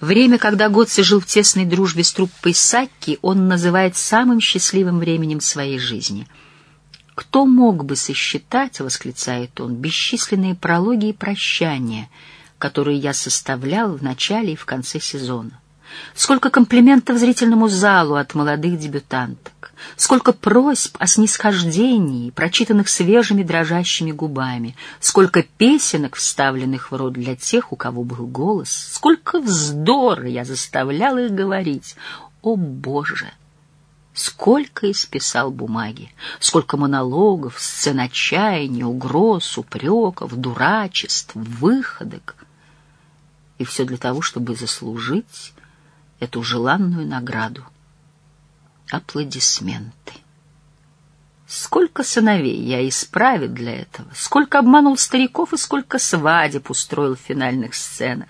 Время, когда Готси жил в тесной дружбе с труппой Сакки, он называет самым счастливым временем своей жизни. «Кто мог бы сосчитать, — восклицает он, — бесчисленные прологи и прощания, которые я составлял в начале и в конце сезона? Сколько комплиментов зрительному залу от молодых дебютанток, сколько просьб о снисхождении, прочитанных свежими дрожащими губами, сколько песенок, вставленных в рот для тех, у кого был голос, сколько вздора я заставлял их говорить. О, Боже! Сколько исписал бумаги, сколько монологов, сцен отчаяния, угроз, упреков, дурачеств, выходок. И все для того, чтобы заслужить эту желанную награду. Аплодисменты. Сколько сыновей я исправил для этого, сколько обманул стариков и сколько свадеб устроил в финальных сценах.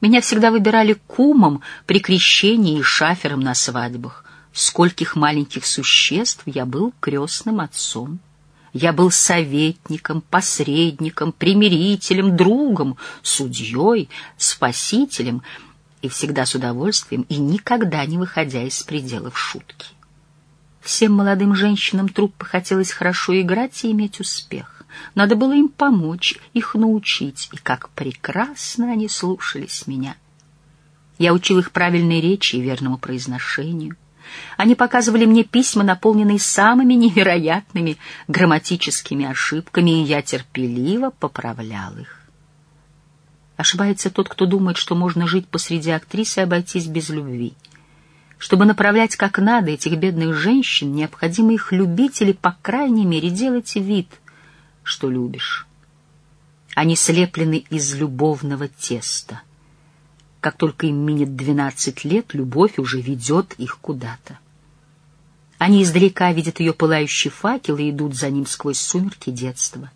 Меня всегда выбирали кумом при крещении и шафером на свадьбах. Скольких маленьких существ я был крестным отцом. Я был советником, посредником, примирителем, другом, судьей, спасителем — и всегда с удовольствием, и никогда не выходя из пределов шутки. Всем молодым женщинам труппы хотелось хорошо играть и иметь успех. Надо было им помочь, их научить, и как прекрасно они слушались меня. Я учил их правильной речи и верному произношению. Они показывали мне письма, наполненные самыми невероятными грамматическими ошибками, и я терпеливо поправлял их. Ошибается тот, кто думает, что можно жить посреди актрисы и обойтись без любви. Чтобы направлять как надо этих бедных женщин, необходимо их любить или, по крайней мере, делать вид, что любишь. Они слеплены из любовного теста. Как только им минет двенадцать лет, любовь уже ведет их куда-то. Они издалека видят ее пылающий факел и идут за ним сквозь сумерки детства.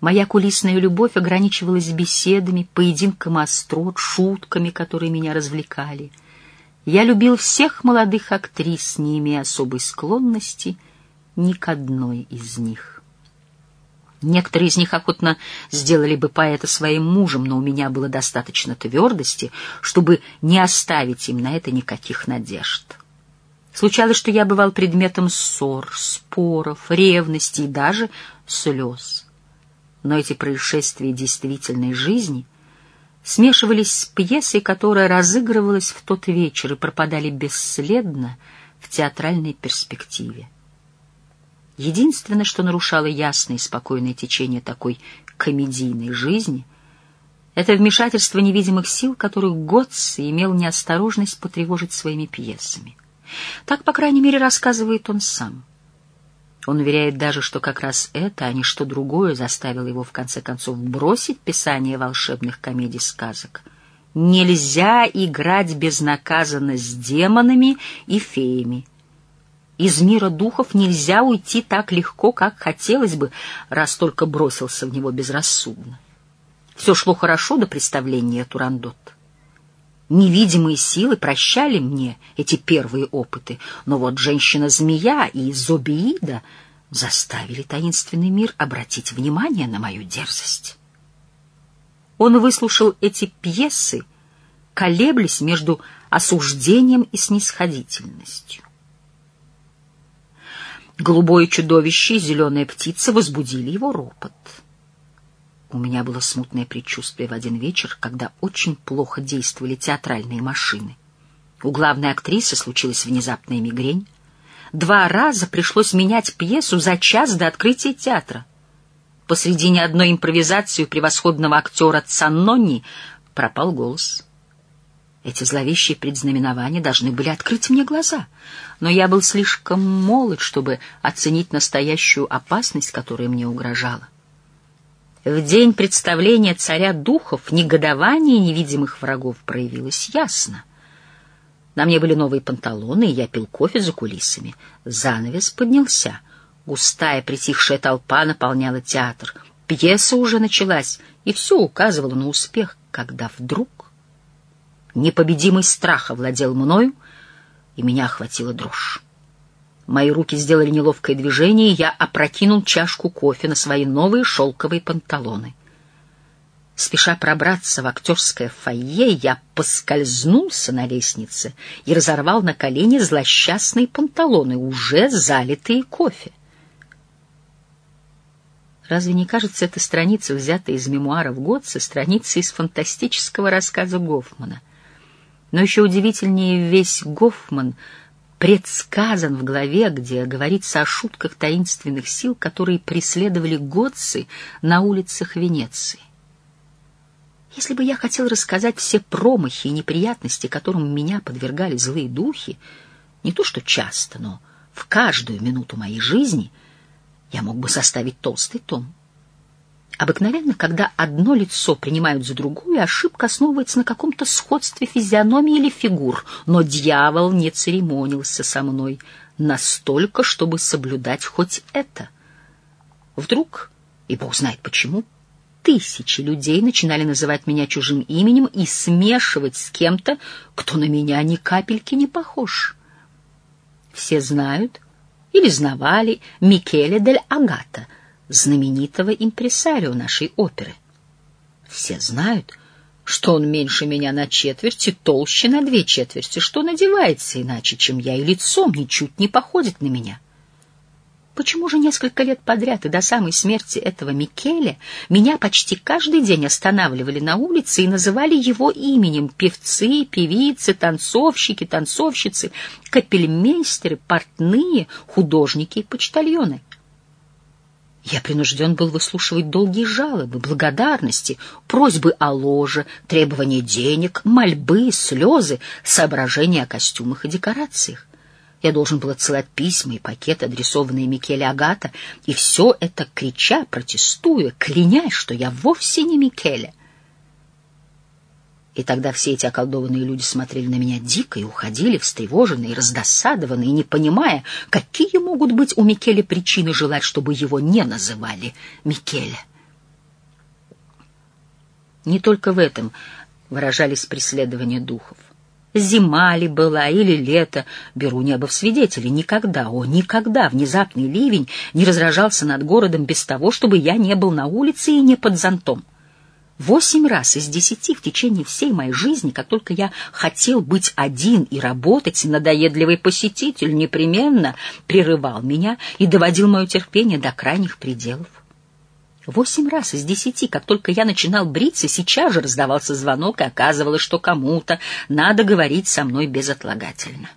Моя кулисная любовь ограничивалась беседами, поединком острот, шутками, которые меня развлекали. Я любил всех молодых актрис, не имея особой склонности ни к одной из них. Некоторые из них охотно сделали бы поэта своим мужем, но у меня было достаточно твердости, чтобы не оставить им на это никаких надежд. Случалось, что я бывал предметом ссор, споров, ревности и даже слез но эти происшествия действительной жизни смешивались с пьесой, которая разыгрывалась в тот вечер и пропадали бесследно в театральной перспективе. Единственное, что нарушало ясное и спокойное течение такой комедийной жизни, это вмешательство невидимых сил, которых Готс имел неосторожность потревожить своими пьесами. Так, по крайней мере, рассказывает он сам — он уверяет даже, что как раз это, а не что другое, заставило его в конце концов бросить писание волшебных комедий-сказок. Нельзя играть безнаказанно с демонами и феями. Из мира духов нельзя уйти так легко, как хотелось бы, раз только бросился в него безрассудно. Все шло хорошо до представления Турандот. Невидимые силы прощали мне эти первые опыты, но вот женщина-змея и Зобиида заставили таинственный мир обратить внимание на мою дерзость. Он выслушал эти пьесы, колеблясь между осуждением и снисходительностью. Голубое чудовище и зеленая птица возбудили его ропот — у меня было смутное предчувствие в один вечер, когда очень плохо действовали театральные машины. У главной актрисы случилась внезапная мигрень. Два раза пришлось менять пьесу за час до открытия театра. Посредине одной импровизации у превосходного актера Цаннони пропал голос. Эти зловещие предзнаменования должны были открыть мне глаза, но я был слишком молод, чтобы оценить настоящую опасность, которая мне угрожала. В день представления царя духов негодование невидимых врагов проявилось ясно. На мне были новые панталоны, и я пил кофе за кулисами. Занавес поднялся. Густая притихшая толпа наполняла театр. Пьеса уже началась, и все указывало на успех, когда вдруг непобедимый страх овладел мною, и меня охватила дрожь. Мои руки сделали неловкое движение, и я опрокинул чашку кофе на свои новые шелковые панталоны. Спеша пробраться в актерское фойе, я поскользнулся на лестнице и разорвал на колени злосчастные панталоны, уже залитые кофе. Разве не кажется эта страница, взятая из мемуаров Готца, страница из фантастического рассказа Гофмана? Но еще удивительнее весь Гофман предсказан в главе, где говорится о шутках таинственных сил, которые преследовали Готцы на улицах Венеции. Если бы я хотел рассказать все промахи и неприятности, которым меня подвергали злые духи, не то что часто, но в каждую минуту моей жизни — я мог бы составить толстый том. Обыкновенно, когда одно лицо принимают за другое, ошибка основывается на каком-то сходстве физиономии или фигур, но дьявол не церемонился со мной настолько, чтобы соблюдать хоть это. Вдруг, и бог знает почему, тысячи людей начинали называть меня чужим именем и смешивать с кем-то, кто на меня ни капельки не похож. Все знают, или знавали Микеле дель Агата, знаменитого импресарио нашей оперы. Все знают, что он меньше меня на четверть и толще на две четверти, что надевается иначе, чем я, и лицом ничуть не походит на меня. Почему же несколько лет подряд и до самой смерти этого Микеле меня почти каждый день останавливали на улице и называли его именем певцы, певицы, танцовщики, танцовщицы, капельмейстеры, портные, художники и почтальоны? Я принужден был выслушивать долгие жалобы, благодарности, просьбы о ложе, требования денег, мольбы, слезы, соображения о костюмах и декорациях. Я должен был отсылать письма и пакеты, адресованные Микеле Агата, и все это крича, протестуя, клянясь, что я вовсе не Микеле. И тогда все эти околдованные люди смотрели на меня дико и уходили, встревоженные, раздосадованные, не понимая, какие могут быть у Микеле причины желать, чтобы его не называли Микеле. Не только в этом выражались преследования духов. Зима ли была или лето, беру небо в свидетели, никогда, о, никогда внезапный ливень не разражался над городом без того, чтобы я не был на улице и не под зонтом. Восемь раз из десяти в течение всей моей жизни, как только я хотел быть один и работать, надоедливый посетитель непременно прерывал меня и доводил мое терпение до крайних пределов. Восемь раз из десяти, как только я начинал бриться, сейчас же раздавался звонок, и оказывалось, что кому-то надо говорить со мной безотлагательно.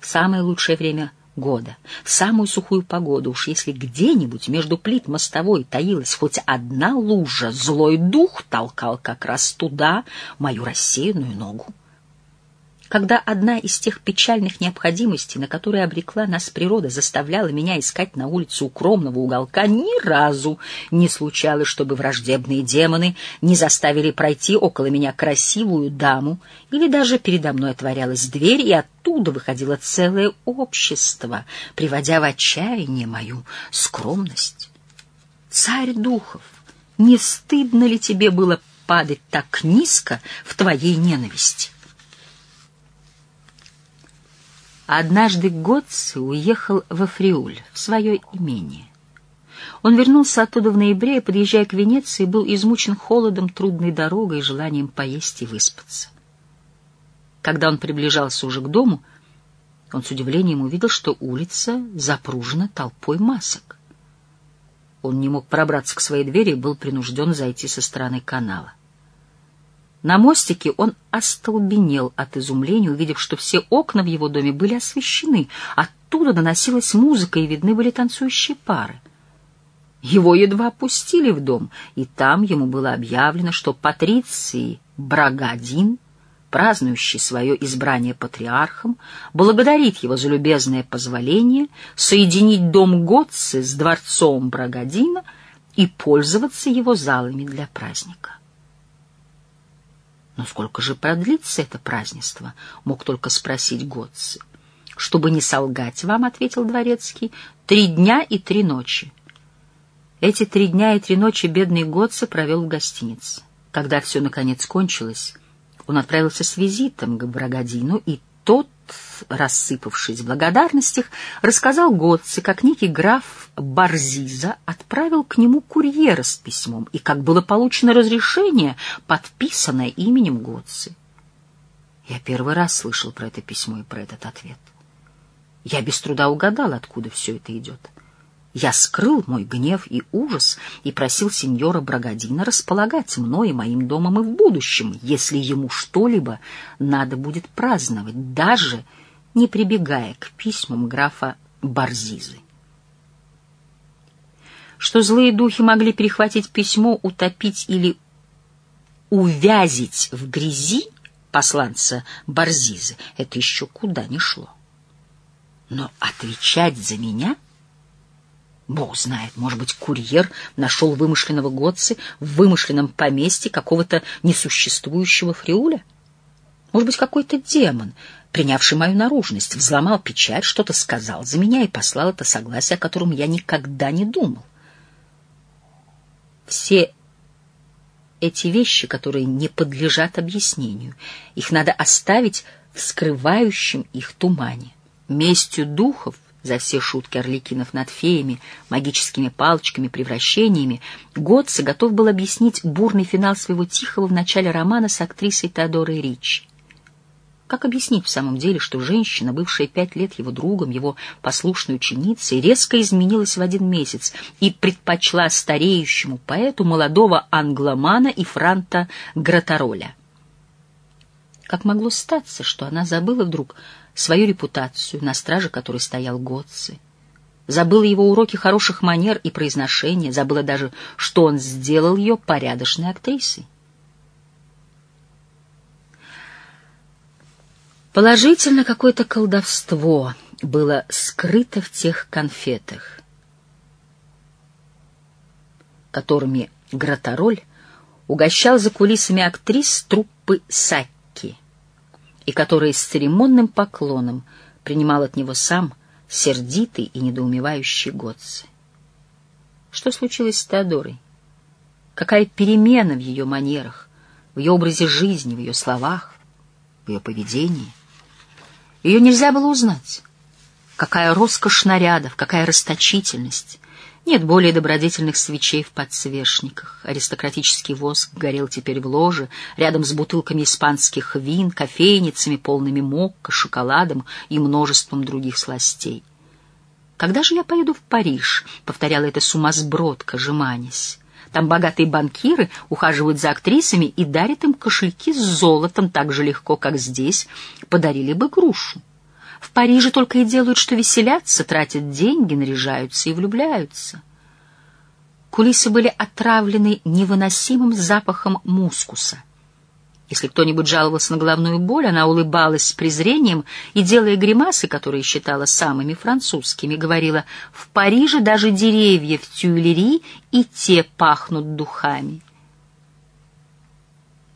В самое лучшее время года, самую сухую погоду, уж если где-нибудь между плит мостовой таилась хоть одна лужа, злой дух толкал как раз туда мою рассеянную ногу когда одна из тех печальных необходимостей, на которые обрекла нас природа, заставляла меня искать на улице укромного уголка, ни разу не случалось, чтобы враждебные демоны не заставили пройти около меня красивую даму, или даже передо мной отворялась дверь, и оттуда выходило целое общество, приводя в отчаяние мою скромность. Царь духов, не стыдно ли тебе было падать так низко в твоей ненависти? Однажды Готце уехал во Фриуль, в свое имение. Он вернулся оттуда в ноябре и, подъезжая к Венеции, был измучен холодом, трудной дорогой и желанием поесть и выспаться. Когда он приближался уже к дому, он с удивлением увидел, что улица запружена толпой масок. Он не мог пробраться к своей двери и был принужден зайти со стороны канала. На мостике он остолбенел от изумления, увидев, что все окна в его доме были освещены. Оттуда доносилась музыка, и видны были танцующие пары. Его едва пустили в дом, и там ему было объявлено, что Патриций Брагадин, празднующий свое избрание патриархом, благодарит его за любезное позволение соединить дом Готцы с дворцом Брагадина и пользоваться его залами для праздника. Но сколько же продлится это празднество? Мог только спросить Готцы. Чтобы не солгать вам, ответил дворецкий, три дня и три ночи. Эти три дня и три ночи бедный Готце провел в гостинице. Когда все наконец кончилось, он отправился с визитом к Брагадину, и тот рассыпавшись в благодарностях, рассказал Готце, как некий граф Барзиза отправил к нему курьера с письмом и как было получено разрешение, подписанное именем Готцы. Я первый раз слышал про это письмо и про этот ответ. Я без труда угадал, откуда все это идет. Я скрыл мой гнев и ужас и просил сеньора Брагодина располагать мной и моим домом и в будущем, если ему что-либо надо будет праздновать, даже не прибегая к письмам графа Барзизы. Что злые духи могли перехватить письмо, утопить или увязить в грязи посланца Барзизы, это еще куда ни шло. Но отвечать за меня... Бог знает, может быть, курьер нашел вымышленного Готцы в вымышленном поместье какого-то несуществующего фриуля? Может быть, какой-то демон, принявший мою наружность, взломал печать, что-то сказал за меня и послал это согласие, о котором я никогда не думал. Все эти вещи, которые не подлежат объяснению, их надо оставить в скрывающем их тумане. Местью духов за все шутки орликинов над феями, магическими палочками, превращениями, Готце готов был объяснить бурный финал своего тихого в начале романа с актрисой Теодорой Ричи. Как объяснить в самом деле, что женщина, бывшая пять лет его другом, его послушной ученицей, резко изменилась в один месяц и предпочла стареющему поэту молодого англомана и франта Гратароля? Как могло статься, что она забыла вдруг свою репутацию, на страже которой стоял Готци? Забыла его уроки хороших манер и произношения, забыла даже, что он сделал ее порядочной актрисой. Положительно какое-то колдовство было скрыто в тех конфетах, которыми Гратароль угощал за кулисами актрис труппы Сакки, и которые с церемонным поклоном принимал от него сам сердитый и недоумевающий Готце. Что случилось с Теодорой? Какая перемена в ее манерах, в ее образе жизни, в ее словах, в ее поведении? Ее нельзя было узнать. Какая роскошь нарядов, какая расточительность. Нет более добродетельных свечей в подсвечниках. Аристократический воск горел теперь в ложе, рядом с бутылками испанских вин, кофейницами, полными мокко, шоколадом и множеством других сластей. «Когда же я поеду в Париж?» — повторяла эта сумасбродка, жеманясь. Там богатые банкиры ухаживают за актрисами и дарят им кошельки с золотом так же легко, как здесь подарили бы грушу. В Париже только и делают, что веселятся, тратят деньги, наряжаются и влюбляются. Кулисы были отравлены невыносимым запахом мускуса — если кто-нибудь жаловался на головную боль, она улыбалась с презрением и, делая гримасы, которые считала самыми французскими, говорила, «В Париже даже деревья в Тюильри и те пахнут духами».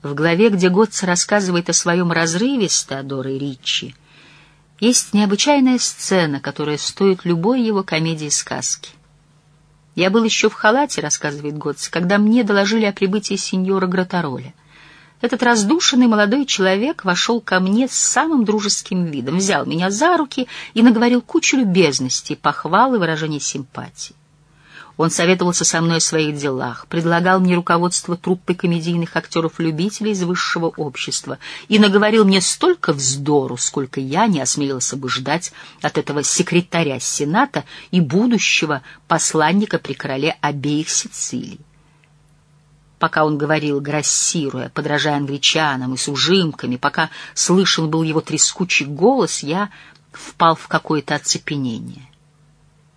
В главе, где Готца рассказывает о своем разрыве с Теодорой Ричи, есть необычайная сцена, которая стоит любой его комедии-сказки. «Я был еще в халате», — рассказывает Готца, «когда мне доложили о прибытии сеньора Гратароля». Этот раздушенный молодой человек вошел ко мне с самым дружеским видом, взял меня за руки и наговорил кучу любезностей, похвал и выражений симпатии. Он советовался со мной о своих делах, предлагал мне руководство труппой комедийных актеров-любителей из высшего общества и наговорил мне столько вздору, сколько я не осмелился бы ждать от этого секретаря Сената и будущего посланника при короле обеих Сицилий пока он говорил, грассируя, подражая англичанам и с ужимками, пока слышен был его трескучий голос, я впал в какое-то оцепенение.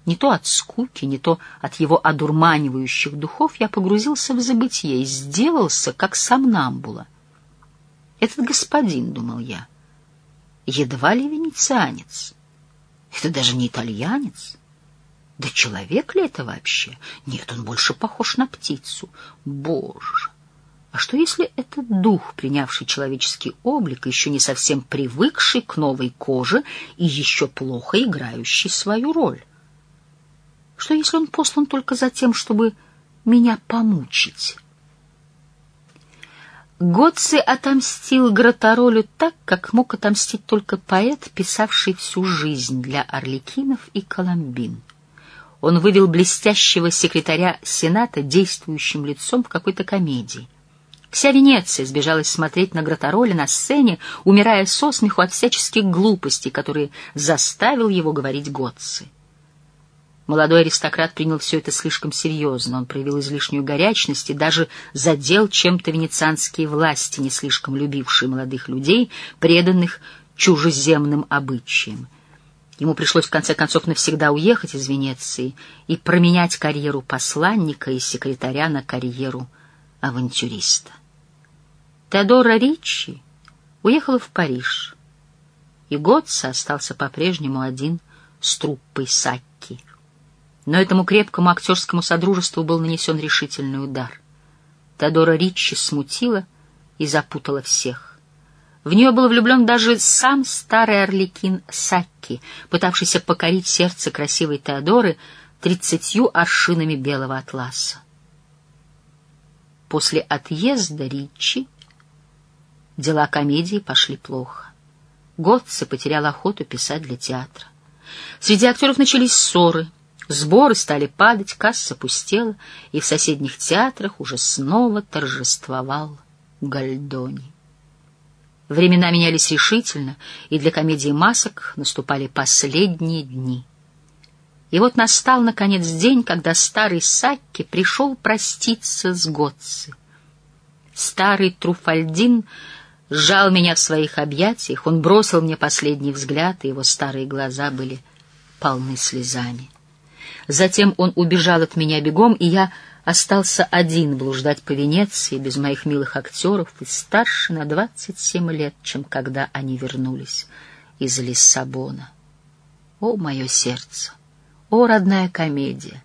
Не то от скуки, не то от его одурманивающих духов я погрузился в забытье и сделался, как сомнамбула. Этот господин, — думал я, — едва ли венецианец. Это даже не итальянец. Да человек ли это вообще? Нет, он больше похож на птицу. Боже! А что если это дух, принявший человеческий облик, еще не совсем привыкший к новой коже и еще плохо играющий свою роль? Что если он послан только за тем, чтобы меня помучить? Готци отомстил Гротаролю так, как мог отомстить только поэт, писавший всю жизнь для орликинов и коломбин. Он вывел блестящего секретаря Сената действующим лицом в какой-то комедии. Вся Венеция сбежалась смотреть на Гротароля на сцене, умирая со смеху от всяческих глупостей, которые заставил его говорить Готци. Молодой аристократ принял все это слишком серьезно. Он проявил излишнюю горячность и даже задел чем-то венецианские власти, не слишком любившие молодых людей, преданных чужеземным обычаям. Ему пришлось в конце концов навсегда уехать из Венеции и променять карьеру посланника и секретаря на карьеру авантюриста. Теодора Риччи уехала в Париж, и Готца остался по-прежнему один с труппой Сакки — но этому крепкому актерскому содружеству был нанесен решительный удар. Теодора Риччи смутила и запутала всех. В нее был влюблен даже сам старый орликин Сакки, пытавшийся покорить сердце красивой Теодоры тридцатью аршинами белого атласа. После отъезда Риччи дела комедии пошли плохо. Готце потерял охоту писать для театра. Среди актеров начались ссоры — Сборы стали падать, касса пустела, и в соседних театрах уже снова торжествовал Гальдони. Времена менялись решительно, и для комедии масок наступали последние дни. И вот настал, наконец, день, когда старый Сакки пришел проститься с Готци. Старый Труфальдин сжал меня в своих объятиях, он бросил мне последний взгляд, и его старые глаза были полны слезами. Затем он убежал от меня бегом, и я остался один блуждать по Венеции без моих милых актеров и старше на двадцать семь лет, чем когда они вернулись из Лиссабона. О, мое сердце! О, родная комедия!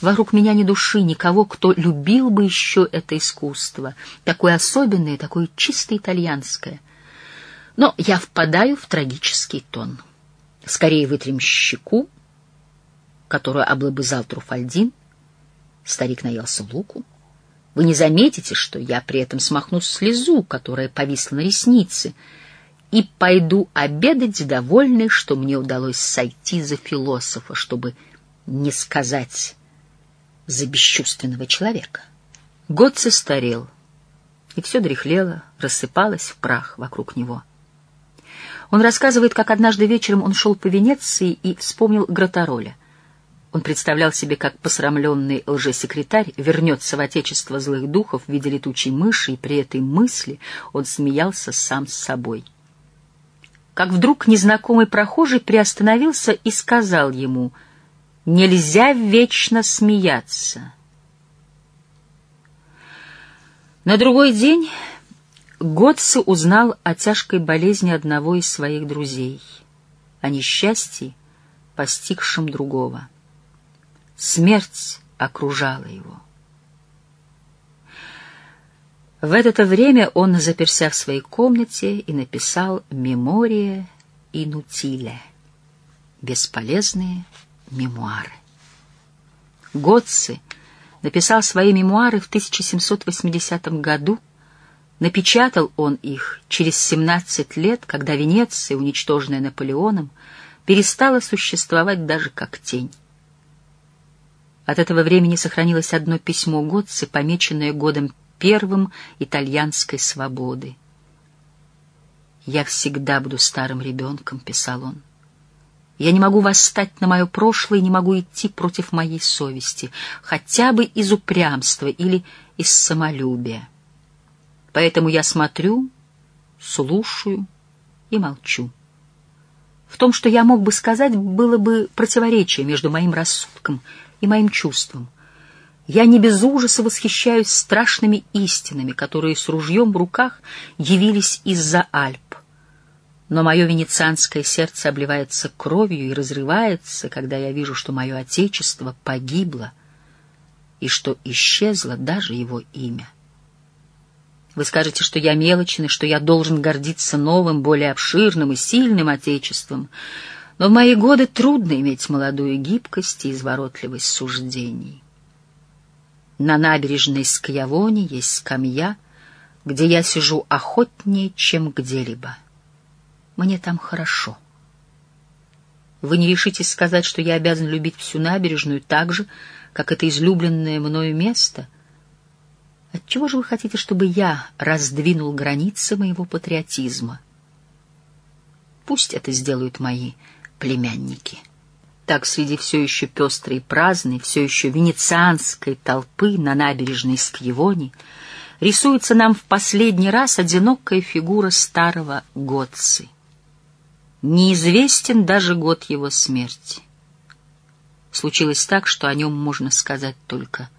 Вокруг меня ни души, никого, кто любил бы еще это искусство, такое особенное, такое чисто итальянское. Но я впадаю в трагический тон. Скорее вытрем щеку, которую облобызал Труфальдин. Старик наелся луку. Вы не заметите, что я при этом смахну слезу, которая повисла на реснице, и пойду обедать, довольный, что мне удалось сойти за философа, чтобы не сказать за бесчувственного человека. Год состарел, и все дряхлело, рассыпалось в прах вокруг него. Он рассказывает, как однажды вечером он шел по Венеции и вспомнил Гротароля — он представлял себе, как посрамленный лжесекретарь вернется в отечество злых духов в виде летучей мыши, и при этой мысли он смеялся сам с собой. Как вдруг незнакомый прохожий приостановился и сказал ему «Нельзя вечно смеяться». На другой день Готце узнал о тяжкой болезни одного из своих друзей, о несчастье, постигшем другого. Смерть окружала его. В это время он заперся в своей комнате и написал «Мемория инутиле» — бесполезные мемуары. Готци написал свои мемуары в 1780 году, напечатал он их через 17 лет, когда Венеция, уничтоженная Наполеоном, перестала существовать даже как тень. От этого времени сохранилось одно письмо Готце, помеченное годом первым итальянской свободы. «Я всегда буду старым ребенком», — писал он. «Я не могу восстать на мое прошлое, не могу идти против моей совести, хотя бы из упрямства или из самолюбия. Поэтому я смотрю, слушаю и молчу. В том, что я мог бы сказать, было бы противоречие между моим рассудком — и моим чувствам. Я не без ужаса восхищаюсь страшными истинами, которые с ружьем в руках явились из-за Альп. Но мое венецианское сердце обливается кровью и разрывается, когда я вижу, что мое отечество погибло и что исчезло даже его имя. Вы скажете, что я мелочный, что я должен гордиться новым, более обширным и сильным отечеством — но в мои годы трудно иметь молодую гибкость и изворотливость суждений. На набережной Скьявони есть скамья, где я сижу охотнее, чем где-либо. Мне там хорошо. Вы не решитесь сказать, что я обязан любить всю набережную так же, как это излюбленное мною место? Отчего же вы хотите, чтобы я раздвинул границы моего патриотизма? Пусть это сделают мои племянники. Так среди все еще пестрой и праздной, все еще венецианской толпы на набережной Скьевони рисуется нам в последний раз одинокая фигура старого Готцы. Неизвестен даже год его смерти. Случилось так, что о нем можно сказать только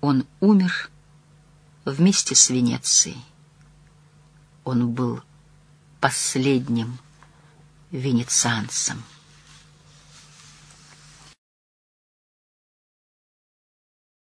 «он умер вместе с Венецией». Он был последним венецианцем.